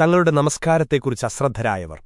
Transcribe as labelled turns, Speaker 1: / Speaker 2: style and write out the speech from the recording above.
Speaker 1: തങ്ങളുടെ നമസ്കാരത്തെക്കുറിച്ച് അശ്രദ്ധരായവർ.